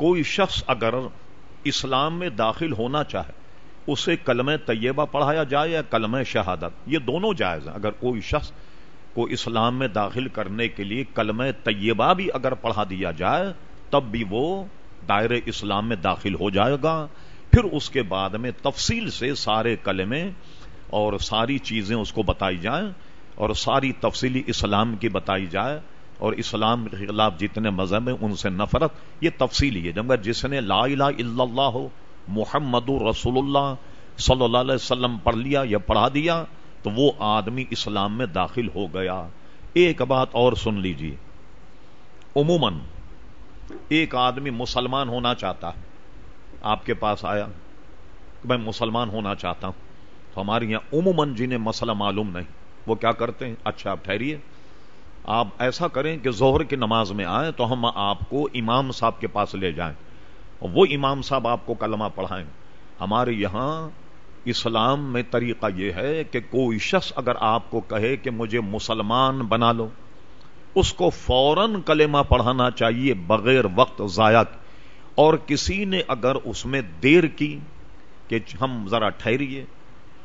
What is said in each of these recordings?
کوئی شخص اگر اسلام میں داخل ہونا چاہے، اسے کلم طیبہ پڑھایا جائے یا کلم شہادت، یہ دونوں جائز ہیں۔ اگر کوئی شخص کو اسلام میں داخل کرنے کے لیے کلم طیبہ بھی اگر پڑھا دیا جائے، تب بھی وہ دائر اسلام میں داخل ہو جائے گا۔ پھر اس کے بعد میں تفصیل سے سارے کلمے اور ساری چیزیں اس کو بتائی جائیں اور ساری تفصیلی اسلام کی بتائی جائے۔ اور اسلام کے خلاف جتنے مذہب ہیں، ان سے نفرت، یہ تفصیلی ہے۔ جب جس نے لا الہ الا اللہ ہو محمد رسول اللہ صلی اللہ علیہ وسلم پڑھ لیا یا پڑھا دیا، تو وہ آدمی اسلام میں داخل ہو گیا۔ ایک بات اور سن لیجیے عموماً ایک آدمی مسلمان ہونا چاہتا ہے۔ آپ کے پاس آیا کہ میں مسلمان ہونا چاہتا ہوں، تو ہمارے یہاں عموماً جنہیں مسئلہ معلوم نہیں، وہ کیا کرتے ہیں؟ اچھا آپ ٹھہریے۔ آپ ایسا کریں کہ زہر کی نماز میں آئیں تو ہم آپ کو امام صاحب کے پاس لے جائیں وہ امام صاحب آپ کو کلمہ پڑھائیں ہمارے یہاں اسلام میں طریقہ یہ ہے کہ کوئی شخص اگر آپ کو کہے کہ مجھے مسلمان بنا لو، اس کو فوراً کلمہ پڑھانا چاہیے بغیر وقت ضائع اور کسی نے اگر اس میں دیر کی کہ ہم ذرا ٹھہریے،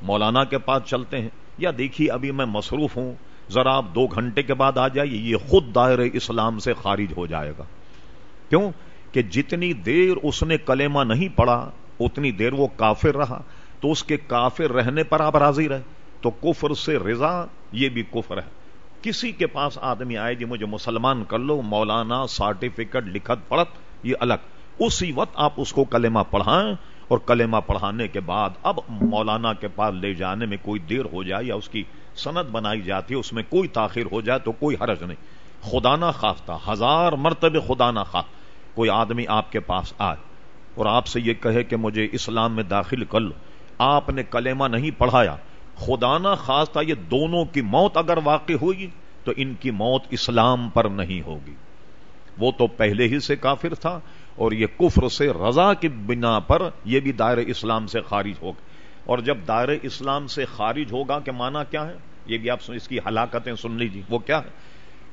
مولانا کے پاس چلتے ہیں، یا دیکھیے ابھی میں مصروف ہوں ذرا آپ دو گھنٹے کے بعد آ جائیے، یہ خود دائر اسلام سے خارج ہو جائے گا۔ کیوں؟ کہ جتنی دیر اس نے کلمہ نہیں پڑھا، اتنی دیر وہ کافر رہا۔ تو اس کے کافر رہنے پر آپ راضی رہے تو کفر سے رضا، یہ بھی کفر ہے۔ کسی کے پاس آدمی آئے جی مجھے مسلمان کر لو، مولانا سرٹیفکیٹ لکھت پڑت یہ الگ۔ اسی وقت آپ اس کو کلمہ پڑھائیں اور کلمہ پڑھانے کے بعد اب مولانا کے پاس لے جانے میں کوئی دیر ہو جائے یا اس کی سند بنائی جاتی ہے، اس میں کوئی تاخیر ہو جائے تو کوئی حرج نہیں۔ خدا نہ خواستہ ہزار مرتبہ خدا نہ خواہ۔ کوئی آدمی آپ کے پاس آئے اور آپ سے یہ کہے کہ مجھے اسلام میں داخل کر لو۔ آپ نے کلمہ نہیں پڑھایا۔ خدا نہ خواستہ یہ دونوں کی موت اگر واقع ہوگی تو ان کی موت اسلام پر نہیں ہوگی۔ وہ تو پہلے ہی سے کافر تھا۔ اور یہ کفر سے رضا کی بنا پر یہ بھی دائر اسلام سے خارج ہوگا اور جب دائر اسلام سے خارج ہوگا کہ مانا کیا ہے؟ یہ بھی آپ اس کی ہلاکتیں سن لیجیے وہ کیا ہے؟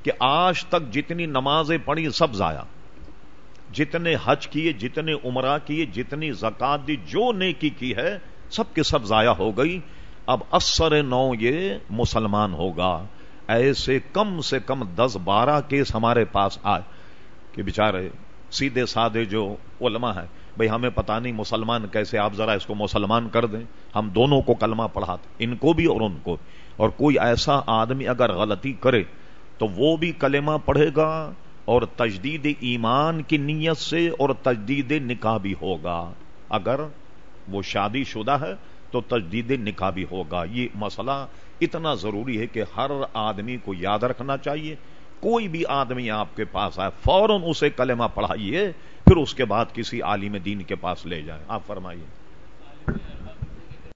کہ آج تک جتنی نمازیں پڑھی سب ضائع۔ جتنے حج کیے، جتنے عمرہ کیے، جتنی زکات دی، جو نیکی کی ہے، سب کے سب ضائع ہو گئی۔ اب اثر نو یہ مسلمان ہوگا۔ ایسے کم سے کم دس بارہ کیس ہمارے پاس آئے کہ بےچارے سیدھے سادے جو علماء ہے بھئی ہمیں پتا نہیں مسلمان کیسے آپ ذرا اس کو مسلمان کر دیں۔ ہم دونوں کو کلمہ پڑھاتے ان کو بھی اور ان کو اور کوئی ایسا آدمی اگر غلطی کرے، تو وہ بھی کلمہ پڑھے گا اور تجدید ایمان کی نیت سے اور تجدید نکاح بھی ہوگا۔ اگر وہ شادی شدہ ہے، تو تجدید نکاح بھی ہوگا۔ یہ مسئلہ اتنا ضروری ہے کہ ہر آدمی کو یاد رکھنا چاہیے۔ کوئی بھی آدمی آپ کے پاس آئے، فوراً اسے کلمہ پڑھائیے، پھر اس کے بعد کسی عالم دین کے پاس لے جائیں۔ آپ فرمائیے۔